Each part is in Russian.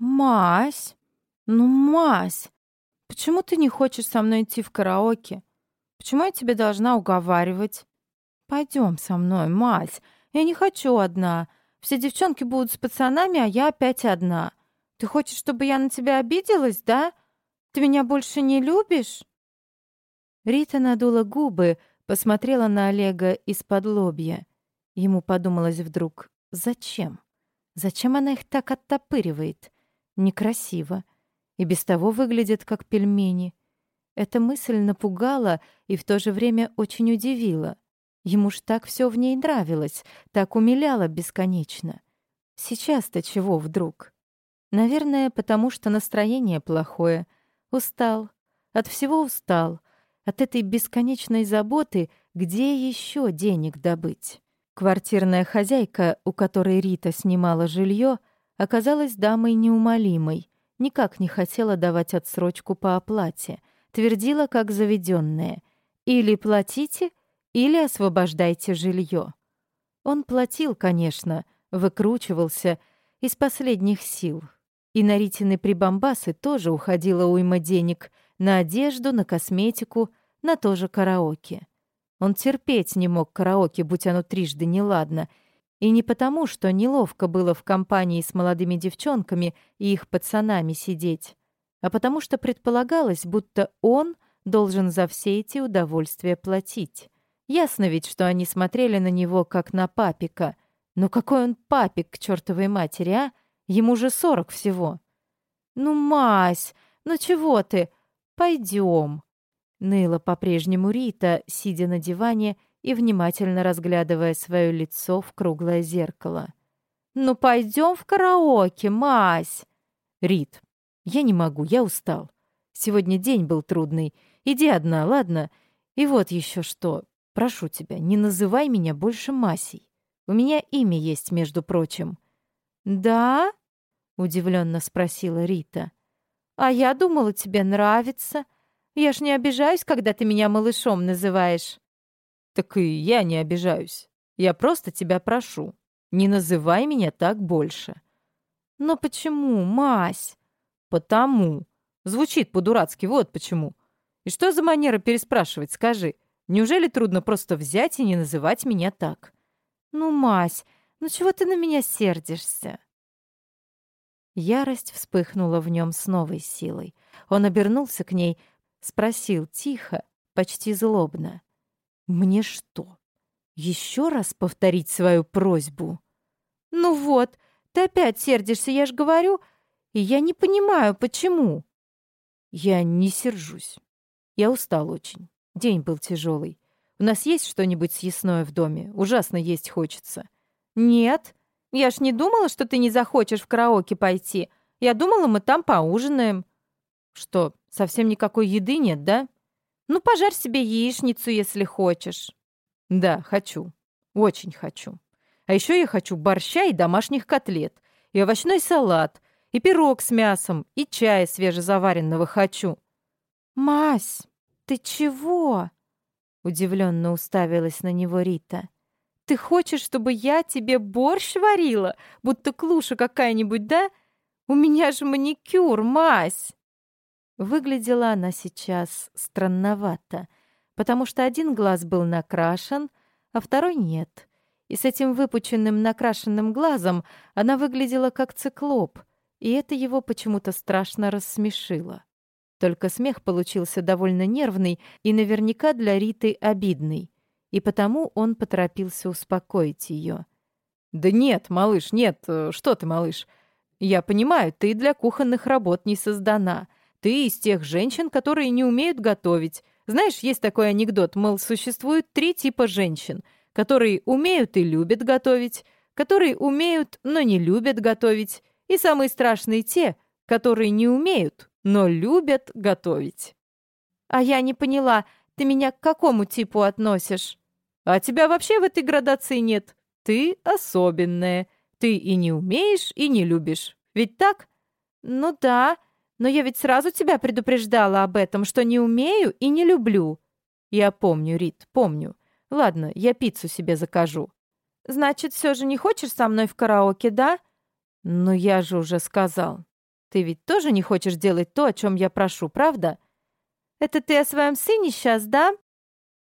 «Мась! Ну, Мась! Почему ты не хочешь со мной идти в караоке? Почему я тебя должна уговаривать? Пойдем со мной, Мась. Я не хочу одна. Все девчонки будут с пацанами, а я опять одна. Ты хочешь, чтобы я на тебя обиделась, да? Ты меня больше не любишь?» Рита надула губы, посмотрела на Олега из-под лобья. Ему подумалось вдруг, зачем? Зачем она их так оттопыривает? Некрасиво и без того выглядят как пельмени. Эта мысль напугала и в то же время очень удивила. Ему ж так все в ней нравилось, так умиляло бесконечно. Сейчас-то чего вдруг? Наверное, потому что настроение плохое. Устал. От всего устал. От этой бесконечной заботы, где еще денег добыть? Квартирная хозяйка, у которой Рита снимала жилье, оказалась дамой неумолимой никак не хотела давать отсрочку по оплате, твердила как заведенная: «Или платите, или освобождайте жилье». Он платил, конечно, выкручивался из последних сил. И на Ритины прибамбасы тоже уходила уйма денег на одежду, на косметику, на то же караоке. Он терпеть не мог караоке, будь оно трижды неладно — и не потому, что неловко было в компании с молодыми девчонками и их пацанами сидеть, а потому что предполагалось, будто он должен за все эти удовольствия платить. Ясно ведь, что они смотрели на него, как на папика. Но какой он папик к чертовой матери, а? Ему же сорок всего. «Ну, Мась, ну чего ты? Пойдем!» Ныла по-прежнему Рита, сидя на диване и внимательно разглядывая свое лицо в круглое зеркало. «Ну, пойдем в караоке, Мась!» «Рит, я не могу, я устал. Сегодня день был трудный. Иди одна, ладно? И вот еще что. Прошу тебя, не называй меня больше Масей. У меня имя есть, между прочим». «Да?» — удивленно спросила Рита. «А я думала, тебе нравится. Я ж не обижаюсь, когда ты меня малышом называешь». Так и я не обижаюсь. Я просто тебя прошу, не называй меня так больше. Но почему, Мась? Потому. Звучит по-дурацки, вот почему. И что за манера переспрашивать, скажи? Неужели трудно просто взять и не называть меня так? Ну, Мась, ну чего ты на меня сердишься? Ярость вспыхнула в нем с новой силой. Он обернулся к ней, спросил тихо, почти злобно. Мне что, еще раз повторить свою просьбу? Ну вот, ты опять сердишься, я ж говорю, и я не понимаю, почему. Я не сержусь. Я устал очень. День был тяжелый. У нас есть что-нибудь съестное в доме? Ужасно есть хочется. Нет, я ж не думала, что ты не захочешь в караоке пойти. Я думала, мы там поужинаем. Что, совсем никакой еды нет, да? Ну, пожарь себе яичницу, если хочешь. Да, хочу. Очень хочу. А еще я хочу борща и домашних котлет, и овощной салат, и пирог с мясом, и чая свежезаваренного хочу. Мась, ты чего? Удивленно уставилась на него Рита. Ты хочешь, чтобы я тебе борщ варила, будто клуша какая-нибудь, да? У меня же маникюр, Мась. Выглядела она сейчас странновато, потому что один глаз был накрашен, а второй нет. И с этим выпученным накрашенным глазом она выглядела как циклоп, и это его почему-то страшно рассмешило. Только смех получился довольно нервный и наверняка для Риты обидный, и потому он поторопился успокоить ее. «Да нет, малыш, нет, э, что ты, малыш? Я понимаю, ты для кухонных работ не создана». Ты из тех женщин, которые не умеют готовить. Знаешь, есть такой анекдот, мол, существует три типа женщин, которые умеют и любят готовить, которые умеют, но не любят готовить, и самые страшные те, которые не умеют, но любят готовить. А я не поняла, ты меня к какому типу относишь? А тебя вообще в этой градации нет. Ты особенная. Ты и не умеешь, и не любишь. Ведь так? Ну да, но я ведь сразу тебя предупреждала об этом, что не умею и не люблю. Я помню, Рит, помню. Ладно, я пиццу себе закажу. Значит, все же не хочешь со мной в караоке, да? Ну, я же уже сказал. Ты ведь тоже не хочешь делать то, о чем я прошу, правда? Это ты о своем сыне сейчас, да?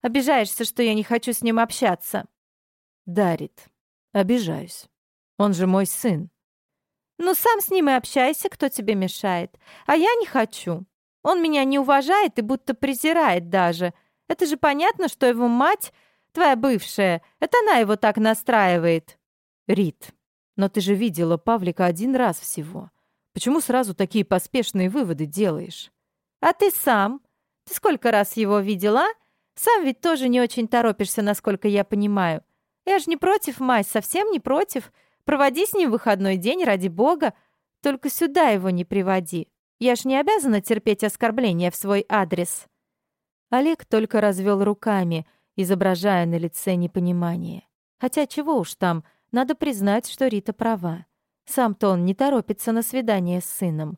Обижаешься, что я не хочу с ним общаться. Дарит. Обижаюсь. Он же мой сын. Ну, сам с ним и общайся, кто тебе мешает. А я не хочу. Он меня не уважает и будто презирает даже. Это же понятно, что его мать, твоя бывшая, это она его так настраивает. Рит, но ты же видела Павлика один раз всего. Почему сразу такие поспешные выводы делаешь? А ты сам? Ты сколько раз его видела? Сам ведь тоже не очень торопишься, насколько я понимаю. Я же не против, мать, совсем не против. Проводи с ним выходной день, ради бога. Только сюда его не приводи. Я ж не обязана терпеть оскорбления в свой адрес». Олег только развел руками, изображая на лице непонимание. Хотя чего уж там, надо признать, что Рита права. Сам-то он не торопится на свидание с сыном.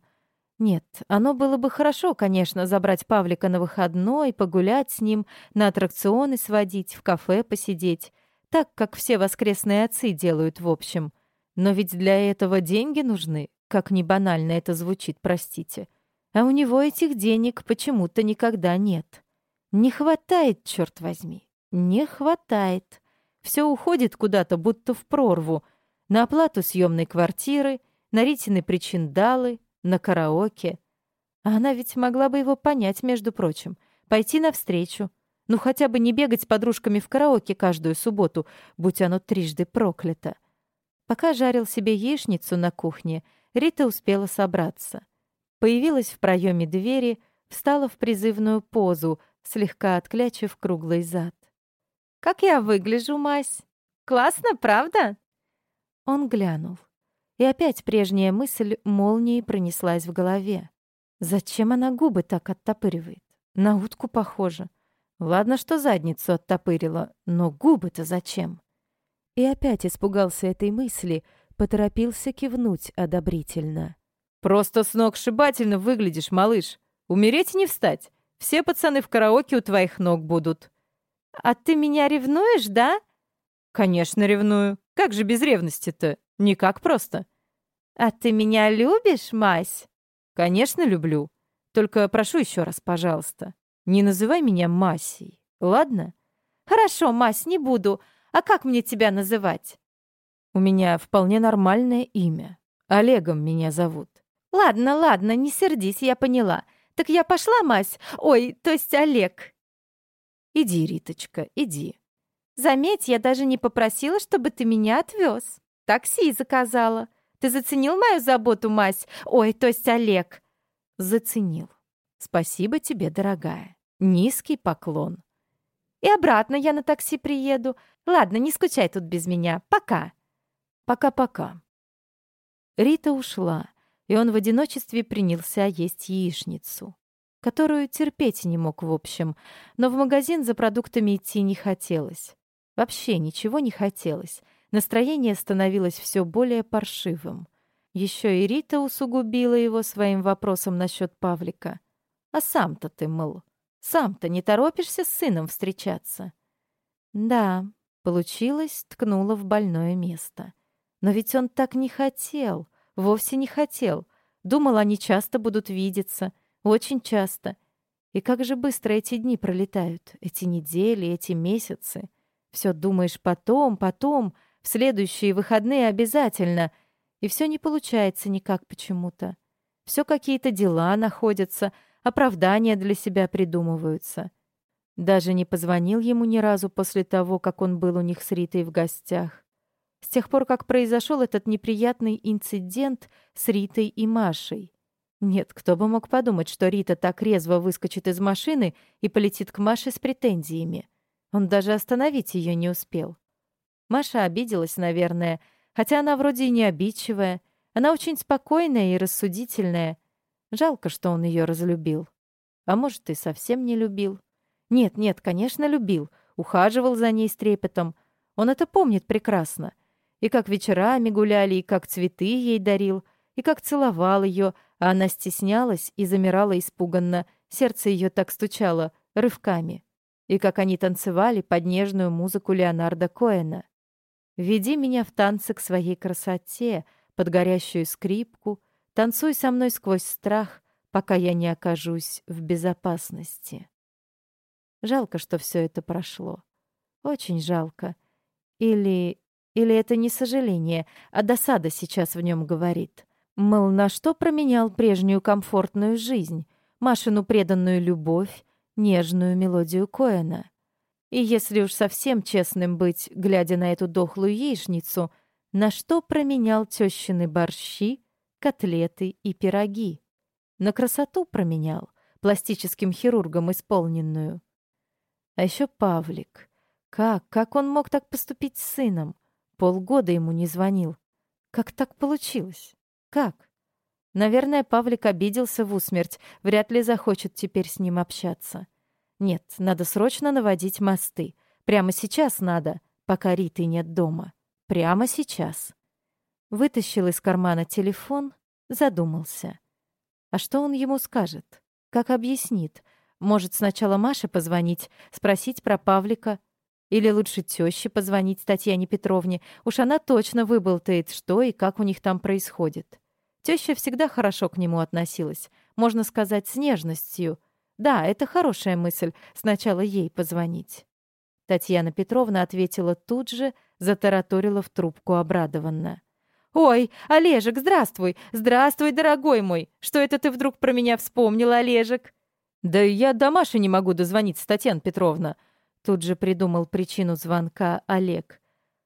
Нет, оно было бы хорошо, конечно, забрать Павлика на выходной, погулять с ним, на аттракционы сводить, в кафе посидеть. Так, как все воскресные отцы делают в общем. Но ведь для этого деньги нужны, как ни банально это звучит, простите. А у него этих денег почему-то никогда нет. Не хватает, черт возьми, не хватает. Все уходит куда-то, будто в прорву. На оплату съемной квартиры, на Ритины причиндалы, на караоке. А она ведь могла бы его понять, между прочим, пойти навстречу. Ну, хотя бы не бегать с подружками в караоке каждую субботу, будь оно трижды проклято. Пока жарил себе яичницу на кухне, Рита успела собраться. Появилась в проеме двери, встала в призывную позу, слегка отклячив круглый зад. «Как я выгляжу, мась? Классно, правда?» Он глянул. И опять прежняя мысль молнией пронеслась в голове. Зачем она губы так оттопыривает? На утку похоже. Ладно, что задницу оттопырила, но губы-то зачем? И опять испугался этой мысли, поторопился кивнуть одобрительно. «Просто сногсшибательно выглядишь, малыш. Умереть не встать. Все пацаны в караоке у твоих ног будут». «А ты меня ревнуешь, да?» «Конечно ревную. Как же без ревности-то? Никак просто». «А ты меня любишь, Мась?» «Конечно люблю. Только прошу еще раз, пожалуйста, не называй меня Масей, ладно?» «Хорошо, Мась, не буду. А как мне тебя называть?» «У меня вполне нормальное имя. Олегом меня зовут». «Ладно, ладно, не сердись, я поняла. Так я пошла, Мась? Ой, то есть Олег». «Иди, Риточка, иди». «Заметь, я даже не попросила, чтобы ты меня отвез. Такси заказала. Ты заценил мою заботу, Мась? Ой, то есть Олег». «Заценил. Спасибо тебе, дорогая. Низкий поклон». «И обратно я на такси приеду. Ладно, не скучай тут без меня. Пока». «Пока-пока». Рита ушла, и он в одиночестве принялся есть яичницу, которую терпеть не мог в общем, но в магазин за продуктами идти не хотелось. Вообще ничего не хотелось. Настроение становилось все более паршивым. Еще и Рита усугубила его своим вопросом насчет Павлика. «А сам-то ты, мыл, сам-то не торопишься с сыном встречаться?» «Да, Получилось, ткнула в больное место. Но ведь он так не хотел, вовсе не хотел. Думал, они часто будут видеться, очень часто. И как же быстро эти дни пролетают, эти недели, эти месяцы. Все думаешь потом, потом, в следующие выходные обязательно. И все не получается никак почему-то. Все какие-то дела находятся, оправдания для себя придумываются. Даже не позвонил ему ни разу после того, как он был у них с Ритой в гостях. С тех пор, как произошел этот неприятный инцидент с Ритой и Машей. Нет, кто бы мог подумать, что Рита так резво выскочит из машины и полетит к Маше с претензиями. Он даже остановить ее не успел. Маша обиделась, наверное, хотя она вроде и не обидчивая. Она очень спокойная и рассудительная. Жалко, что он ее разлюбил. А может, и совсем не любил. Нет, нет, конечно, любил. Ухаживал за ней с трепетом. Он это помнит прекрасно. И как вечерами гуляли, и как цветы ей дарил, и как целовал ее, а она стеснялась и замирала испуганно. Сердце ее так стучало рывками. И как они танцевали под нежную музыку Леонарда Коэна. «Веди меня в танцы к своей красоте», под горящую скрипку, Танцуй со мной сквозь страх, пока я не окажусь в безопасности. Жалко, что все это прошло. Очень жалко. Или... Или это не сожаление, а досада сейчас в нем говорит. Мол, на что променял прежнюю комфортную жизнь, Машину преданную любовь, нежную мелодию Коэна. И если уж совсем честным быть, глядя на эту дохлую яичницу, на что променял тещины борщи, котлеты и пироги? На красоту променял, пластическим хирургом исполненную. А еще Павлик. Как? Как он мог так поступить с сыном? Полгода ему не звонил. Как так получилось? Как? Наверное, Павлик обиделся в усмерть, вряд ли захочет теперь с ним общаться. Нет, надо срочно наводить мосты. Прямо сейчас надо, пока Риты нет дома. Прямо сейчас. Вытащил из кармана телефон, задумался. А что он ему скажет? Как объяснит? Может, сначала Маше позвонить, спросить про Павлика? Или лучше тёще позвонить Татьяне Петровне? Уж она точно выболтает, что и как у них там происходит. Тёща всегда хорошо к нему относилась, можно сказать, с нежностью. Да, это хорошая мысль, сначала ей позвонить. Татьяна Петровна ответила тут же, затараторила в трубку обрадованно. «Ой, Олежек, здравствуй! Здравствуй, дорогой мой! Что это ты вдруг про меня вспомнил, Олежек?» «Да я до Маши не могу дозвониться, Татьяна Петровна». Тут же придумал причину звонка Олег.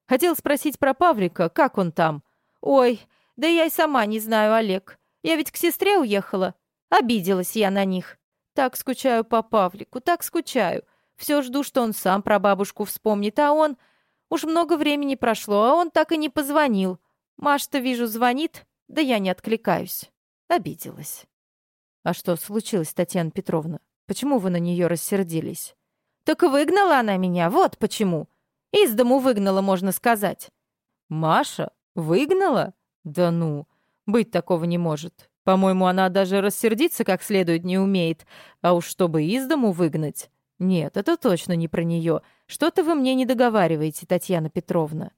«Хотел спросить про Павлика, как он там?» «Ой, да я и сама не знаю, Олег. Я ведь к сестре уехала. Обиделась я на них. Так скучаю по Павлику, так скучаю. Все жду, что он сам про бабушку вспомнит, а он... Уж много времени прошло, а он так и не позвонил. Маш-то, вижу, звонит, да я не откликаюсь. Обиделась. А что случилось, Татьяна Петровна? Почему вы на нее рассердились? Так выгнала она меня, вот почему. Из дому выгнала, можно сказать. Маша? Выгнала? Да ну, быть такого не может. По-моему, она даже рассердиться как следует не умеет. А уж чтобы из дому выгнать... Нет, это точно не про нее. Что-то вы мне не договариваете, Татьяна Петровна.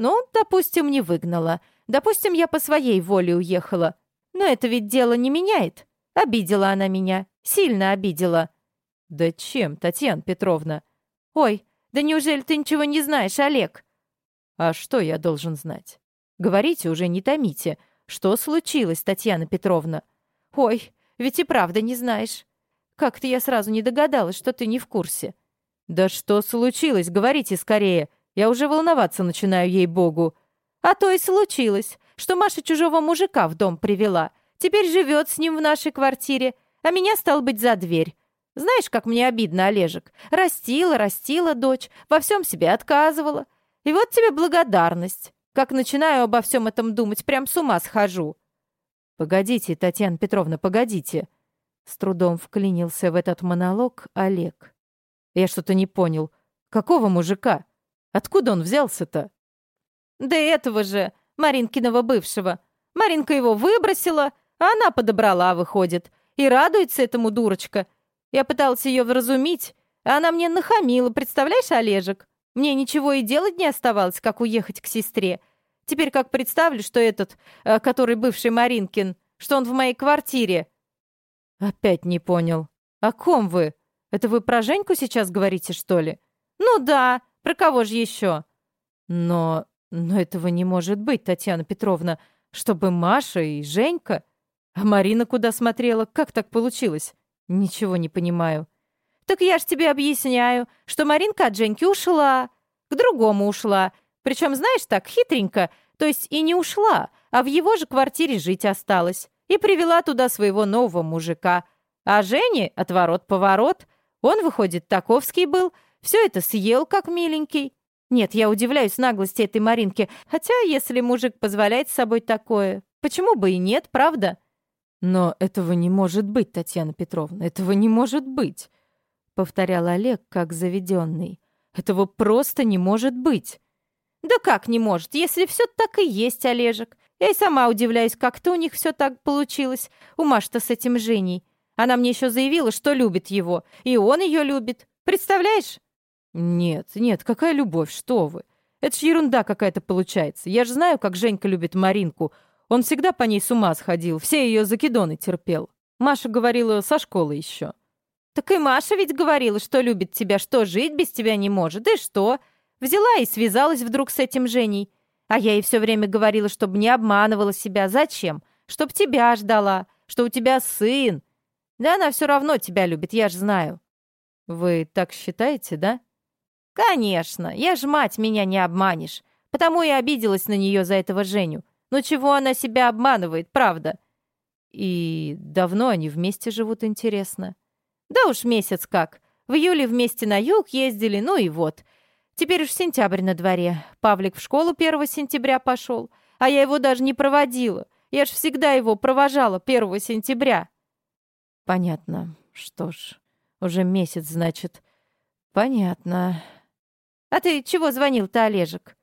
Ну, допустим, не выгнала. Допустим, я по своей воле уехала. Но это ведь дело не меняет. Обидела она меня. Сильно обидела. Да чем, Татьяна Петровна? Ой, да неужели ты ничего не знаешь, Олег? А что я должен знать? Говорите уже, не томите. Что случилось, Татьяна Петровна? Ой, ведь и правда не знаешь. Как-то я сразу не догадалась, что ты не в курсе. Да что случилось? Говорите скорее. Я уже волноваться начинаю, ей-богу. А то и случилось, что Маша чужого мужика в дом привела. Теперь живет с ним в нашей квартире, а меня стал быть за дверь. Знаешь, как мне обидно, Олежек. Растила, растила дочь, во всем себе отказывала. И вот тебе благодарность. Как начинаю обо всем этом думать, прям с ума схожу. Погодите, Татьяна Петровна, погодите. С трудом вклинился в этот монолог Олег. Я что-то не понял. Какого мужика? Откуда он взялся-то? Да этого же, Маринкиного бывшего. Маринка его выбросила, а она подобрала, выходит. И радуется этому дурочка. Я пыталась ее вразумить, а она мне нахамила, представляешь, Олежек? Мне ничего и делать не оставалось, как уехать к сестре. Теперь как представлю, что этот, э, который бывший Маринкин, что он в моей квартире. Опять не понял. О ком вы? Это вы про Женьку сейчас говорите, что ли? Ну да, про кого же еще? Но... но этого не может быть, Татьяна Петровна чтобы Маша и Женька... А Марина куда смотрела? Как так получилось? Ничего не понимаю. Так я ж тебе объясняю, что Маринка от Женьки ушла. К другому ушла. Причем, знаешь, так хитренько. То есть и не ушла, а в его же квартире жить осталась. И привела туда своего нового мужика. А Жене отворот-поворот. Он, выходит, таковский был. Все это съел, как миленький. Нет, я удивляюсь наглости этой Маринки, хотя если мужик позволяет с собой такое, почему бы и нет, правда? Но этого не может быть, Татьяна Петровна, этого не может быть, повторял Олег как заведенный. Этого просто не может быть. Да как не может, если все так и есть, Олежек. Я и сама удивляюсь, как-то у них все так получилось. У Маши-то с этим Женей. Она мне еще заявила, что любит его, и он ее любит. Представляешь? «Нет, нет, какая любовь, что вы! Это ж ерунда какая-то получается. Я же знаю, как Женька любит Маринку. Он всегда по ней с ума сходил, все ее закидоны терпел. Маша говорила со школы еще. «Так и Маша ведь говорила, что любит тебя, что жить без тебя не может. И что? Взяла и связалась вдруг с этим Женей. А я ей все время говорила, чтобы не обманывала себя. Зачем? Чтоб тебя ждала, что у тебя сын. Да она все равно тебя любит, я ж знаю». «Вы так считаете, да?» «Конечно. Я ж мать, меня не обманешь. Потому и обиделась на нее за этого Женю. Ну чего она себя обманывает, правда?» «И давно они вместе живут, интересно?» Да уж месяц как. В июле вместе на юг ездили, ну и вот. Теперь уж сентябрь на дворе. Павлик в школу 1 сентября пошел, а я его даже не проводила. Я ж всегда его провожала 1 сентября. Понятно. Что ж, уже месяц, значит. Понятно. А ты чего звонил-то, Олежек?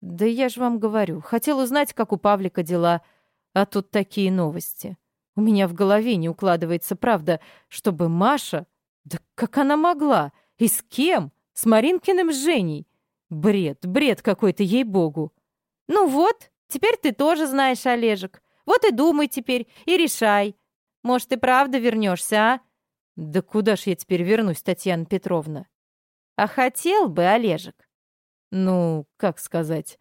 Да я ж вам говорю, хотел узнать, как у Павлика дела, а тут такие новости. У меня в голове не укладывается правда, чтобы Маша... Да как она могла? И с кем? С Маринкиным Женей? Бред, бред какой-то, ей-богу. Ну вот, теперь ты тоже знаешь, Олежек. Вот и думай теперь, и решай. Может, и правда вернешься, а? Да куда ж я теперь вернусь, Татьяна Петровна? А хотел бы, Олежек. Ну, как сказать?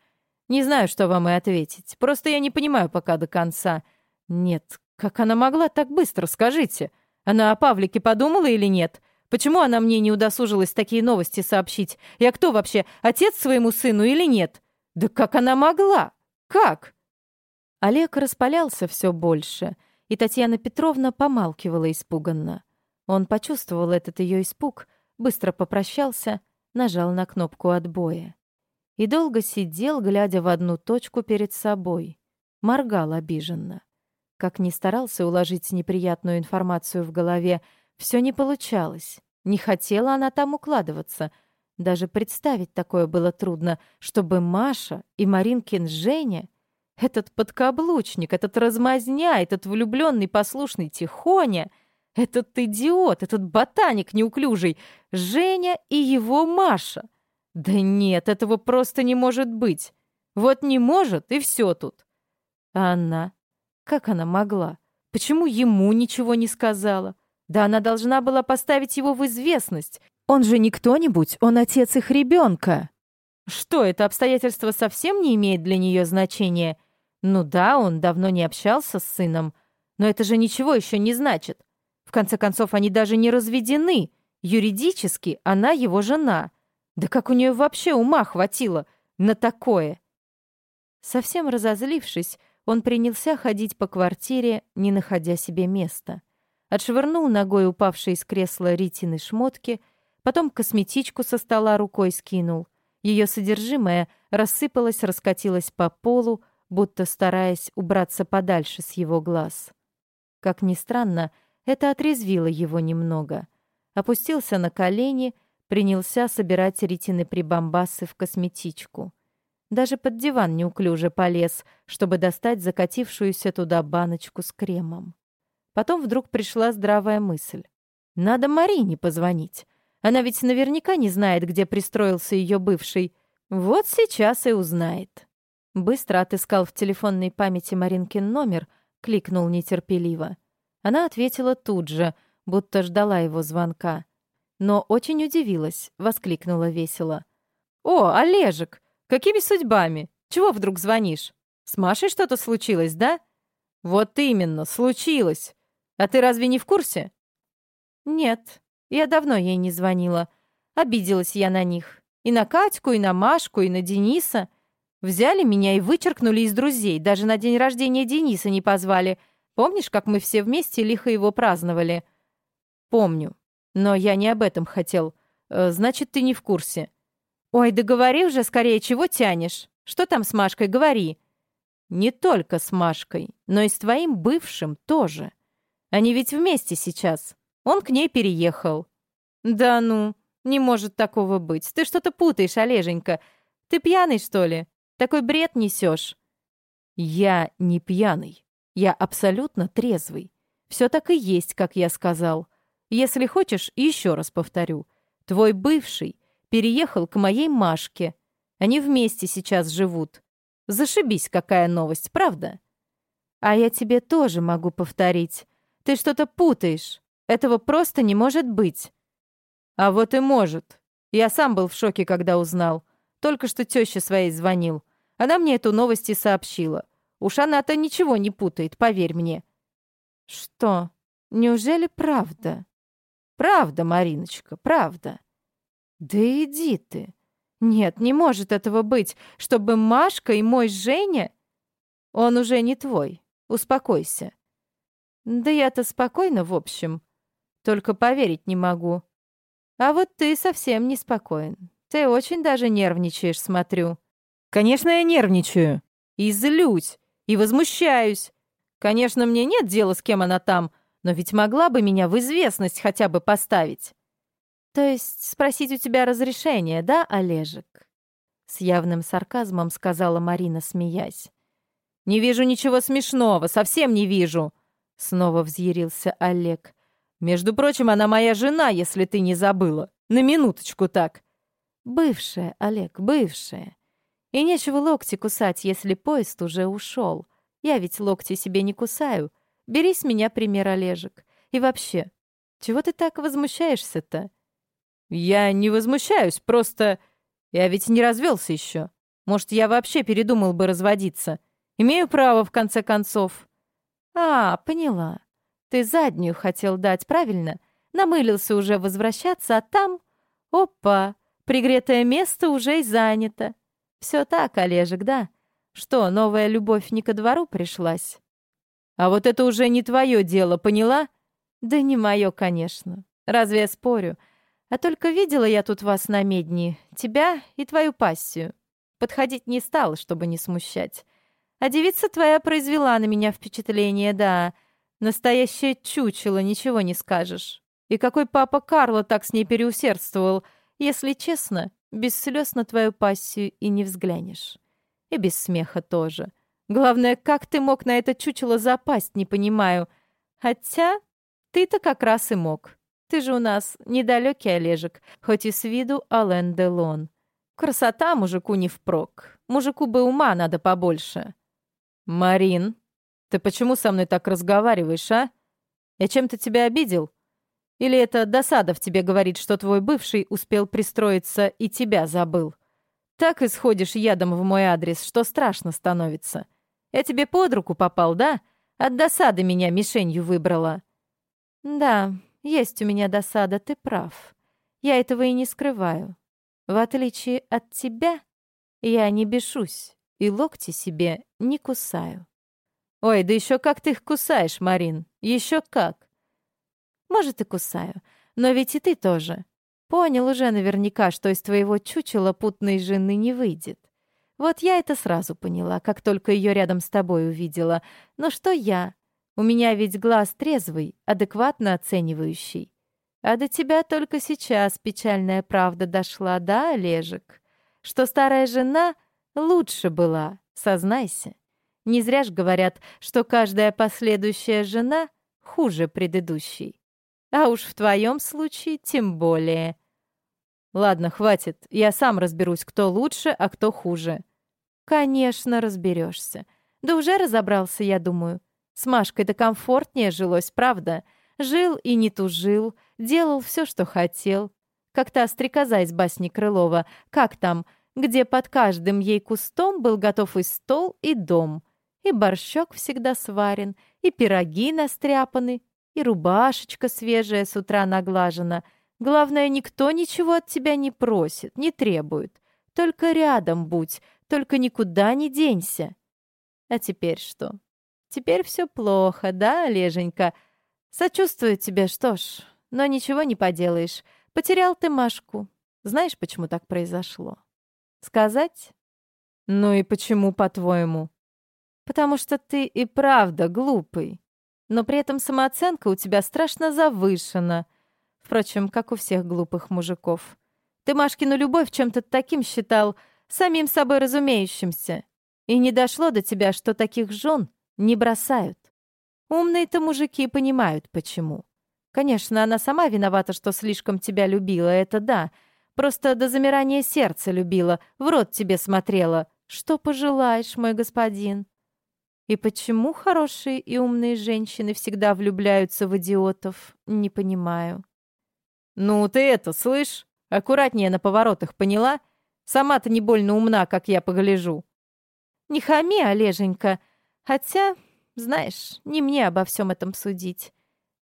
Не знаю, что вам и ответить. Просто я не понимаю пока до конца. Нет, как она могла так быстро, скажите? Она о Павлике подумала или нет? Почему она мне не удосужилась такие новости сообщить? Я кто вообще, отец своему сыну или нет? Да как она могла? Как? Олег распалялся все больше, и Татьяна Петровна помалкивала испуганно. Он почувствовал этот ее испуг, быстро попрощался, нажал на кнопку отбоя. И долго сидел, глядя в одну точку перед собой. Моргал обиженно. Как ни старался уложить неприятную информацию в голове, все не получалось. Не хотела она там укладываться. Даже представить такое было трудно, чтобы Маша и Маринкин Женя, этот подкаблучник, этот размазня, этот влюбленный послушный Тихоня, этот идиот, этот ботаник неуклюжий, Женя и его Маша. Да нет, этого просто не может быть. Вот не может, и все тут. А она как она могла? Почему ему ничего не сказала? Да она должна была поставить его в известность. Он же не кто-нибудь, он отец их ребенка. Что, это обстоятельство совсем не имеет для нее значения? Ну да, он давно не общался с сыном, но это же ничего еще не значит. Конце концов, они даже не разведены. Юридически она его жена. Да как у нее вообще ума хватило на такое? Совсем разозлившись, он принялся ходить по квартире, не находя себе места. Отшвырнул ногой упавшие из кресла Ритины шмотки, потом косметичку со стола рукой скинул. Ее содержимое рассыпалось, раскатилось по полу, будто стараясь убраться подальше с его глаз. Как ни странно, это отрезвило его немного. Опустился на колени, принялся собирать Ритины прибамбасы в косметичку. Даже под диван неуклюже полез, чтобы достать закатившуюся туда баночку с кремом. Потом вдруг пришла здравая мысль. Надо Марине позвонить. Она ведь наверняка не знает, где пристроился ее бывший. Вот сейчас и узнает. Быстро отыскал в телефонной памяти Маринкин номер, кликнул нетерпеливо. Она ответила тут же, будто ждала его звонка. Но очень удивилась, воскликнула весело. «О, Олежек, Какими судьбами? Чего вдруг звонишь? С Машей что-то случилось, да? Вот именно, случилось. А ты разве не в курсе? Нет, я давно ей не звонила. Обиделась я на них. И на Катьку, и на Машку, и на Дениса. Взяли меня и вычеркнули из друзей. Даже на день рождения Дениса не позвали. Помнишь, как мы все вместе лихо его праздновали? Помню. Но я не об этом хотел. Э, значит, ты не в курсе. «Ой, да говори уже скорее, чего тянешь? Что там с Машкой, говори!» «Не только с Машкой, но и с твоим бывшим тоже. Они ведь вместе сейчас. Он к ней переехал». «Да ну, не может такого быть. Ты что-то путаешь, Олеженька. Ты пьяный, что ли? Такой бред несешь?» «Я не пьяный. Я абсолютно трезвый. Все так и есть, как я сказал. Если хочешь, еще раз повторю. Твой бывший — переехал к моей Машке. Они вместе сейчас живут. Зашибись, какая новость, правда? А я тебе тоже могу повторить. Ты что-то путаешь. Этого просто не может быть. А вот и может. Я сам был в шоке, когда узнал. Только что тёще своей звонил. Она мне эту новость и сообщила. Уж она-то ничего не путает, поверь мне. Что? Неужели правда? Правда, Мариночка, правда. Да иди ты. Нет, не может этого быть, чтобы Машка и мой Женя... Он уже не твой. Успокойся. Да я-то спокойно, в общем. Только поверить не могу. А вот ты совсем не спокоен. Ты очень даже нервничаешь, смотрю. Конечно, я нервничаю. И злюсь, и возмущаюсь. Конечно, мне нет дела, с кем она там, но ведь могла бы меня в известность хотя бы поставить. То есть спросить у тебя разрешение, да, Олежек? С явным сарказмом сказала Марина, смеясь. «Не вижу ничего смешного, совсем не вижу!» Снова взъярился Олег. «Между прочим, она моя жена, если ты не забыла. На минуточку так». «Бывшая, Олег, бывшая. И нечего локти кусать, если поезд уже ушел. Я ведь локти себе не кусаю. Бери с меня пример, Олежек. И вообще, чего ты так возмущаешься-то?» «Я не возмущаюсь, просто... Я ведь не развелся еще. Может, я вообще передумал бы разводиться. Имею право, в конце концов». «А, поняла. Ты заднюю хотел дать, правильно? Намылился уже возвращаться, а там... Опа! Пригретое место уже и занято. Все так, Олежек, да? Что, новая любовь не ко двору пришлась?» «А вот это уже не твое дело, поняла?» «Да не мое, конечно. Разве я спорю?» А только видела я тут вас на медни, тебя и твою пассию. Подходить не стала, чтобы не смущать. А девица твоя произвела на меня впечатление, да. Настоящее чучело, ничего не скажешь. И какой папа Карло так с ней переусердствовал, если честно, без слез на твою пассию и не взглянешь. И без смеха тоже. Главное, как ты мог на это чучело запасть, не понимаю. Хотя ты-то как раз и мог. Ты же у нас недалекий Олежек, хоть и с виду Ален Делон. Красота мужику не впрок. Мужику бы ума надо побольше. Марин, ты почему со мной так разговариваешь, а? Я чем-то тебя обидел? Или это досада в тебе говорит, что твой бывший успел пристроиться и тебя забыл? Так исходишь ядом в мой адрес, что страшно становится. Я тебе под руку попал, да? От досады меня мишенью выбрала. Да, есть у меня досада, ты прав. Я этого и не скрываю. В отличие от тебя, я не бешусь и локти себе не кусаю. Ой, да еще как ты их кусаешь, Марин, еще как. Может, и кусаю, но ведь и ты тоже. Понял уже наверняка, что из твоего чучела путной жены не выйдет. Вот я это сразу поняла, как только ее рядом с тобой увидела. Но что я? У меня ведь глаз трезвый, адекватно оценивающий. А до тебя только сейчас печальная правда дошла, да, Олежек? Что старая жена лучше была, сознайся. Не зря ж говорят, что каждая последующая жена хуже предыдущей. А уж в твоем случае тем более. Ладно, хватит. Я сам разберусь, кто лучше, а кто хуже. Конечно, разберешься. Да уже разобрался, я думаю. С Машкой-то комфортнее жилось, правда? Жил и не тужил, делал все, что хотел. Как та стрекоза из басни Крылова. Как там? Где под каждым ей кустом был готов и стол, и дом. И борщок всегда сварен, и пироги настряпаны, и рубашечка свежая с утра наглажена. Главное, никто ничего от тебя не просит, не требует. Только рядом будь, только никуда не денься. А теперь что? Теперь все плохо, да, Олеженька? Сочувствую тебе, что ж, но ничего не поделаешь. Потерял ты Машку. Знаешь, почему так произошло? Сказать? Ну и почему, по-твоему? Потому что ты и правда глупый. Но при этом самооценка у тебя страшно завышена. Впрочем, как у всех глупых мужиков. Ты Машкину любовь чем-то таким считал, самим собой разумеющимся. И не дошло до тебя, что таких жен не бросают. Умные-то мужики понимают, почему. Конечно, она сама виновата, что слишком тебя любила, это да. Просто до замирания сердца любила, в рот тебе смотрела. Что пожелаешь, мой господин? И почему хорошие и умные женщины всегда влюбляются в идиотов, не понимаю. «Ну ты это, слышь, аккуратнее на поворотах, поняла? Сама-то не больно умна, как я погляжу». «Не хами, Олеженька. Хотя, знаешь, не мне обо всем этом судить.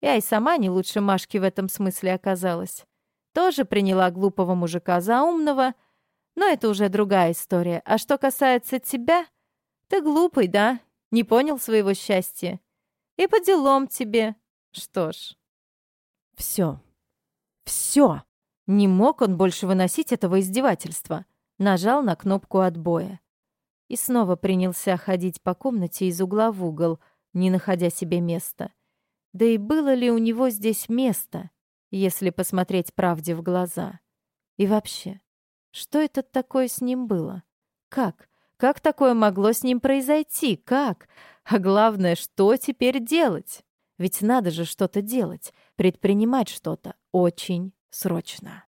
Я и сама не лучше Машки в этом смысле оказалась. Тоже приняла глупого мужика за умного, но это уже другая история. А что касается тебя, ты глупый, да? Не понял своего счастья. И по делам тебе. Что ж. Все. Все. Не мог он больше выносить этого издевательства. Нажал на кнопку отбоя. И снова принялся ходить по комнате из угла в угол, не находя себе места. Да и было ли у него здесь место, если посмотреть правде в глаза? И вообще, что это такое с ним было? Как? Как такое могло с ним произойти? Как? А главное, что теперь делать? Ведь надо же что-то делать, предпринимать что-то очень срочно.